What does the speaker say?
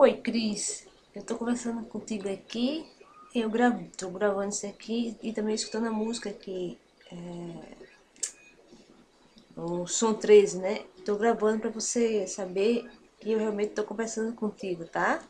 Oi, Cris. Eu tô conversando contigo aqui. Eu gravo, tô gravando isso aqui e também escutando a música aqui. É, o som 13, né? Tô gravando pra você saber que eu realmente tô conversando contigo, tá?